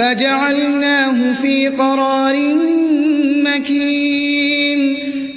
فجعلناه في قرار مكين.